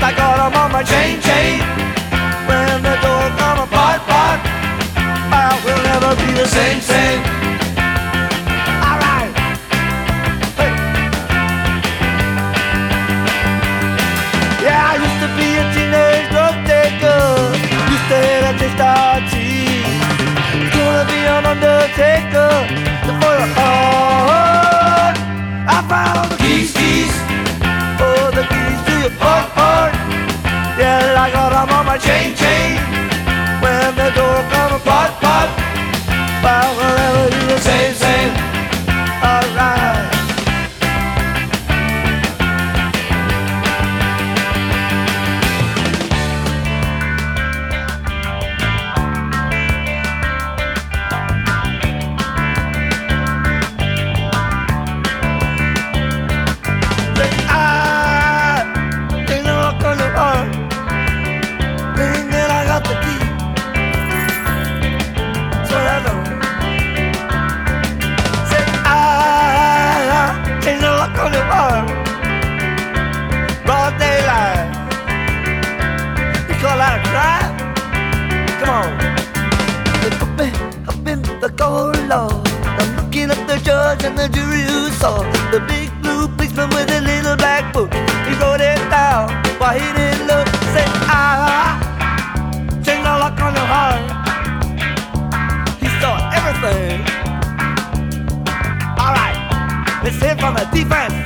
left, I got them on my chain, chain. When the door come apart, apart, I will never be the same, same. I got 'em on my chain, chain. When the door come apart, part. Well, judge and the jury who saw the big blue policeman with a little black book. He wrote it down while he didn't look. Said, ah, take no luck on your heart. He saw everything. All right, let's hear from the defense.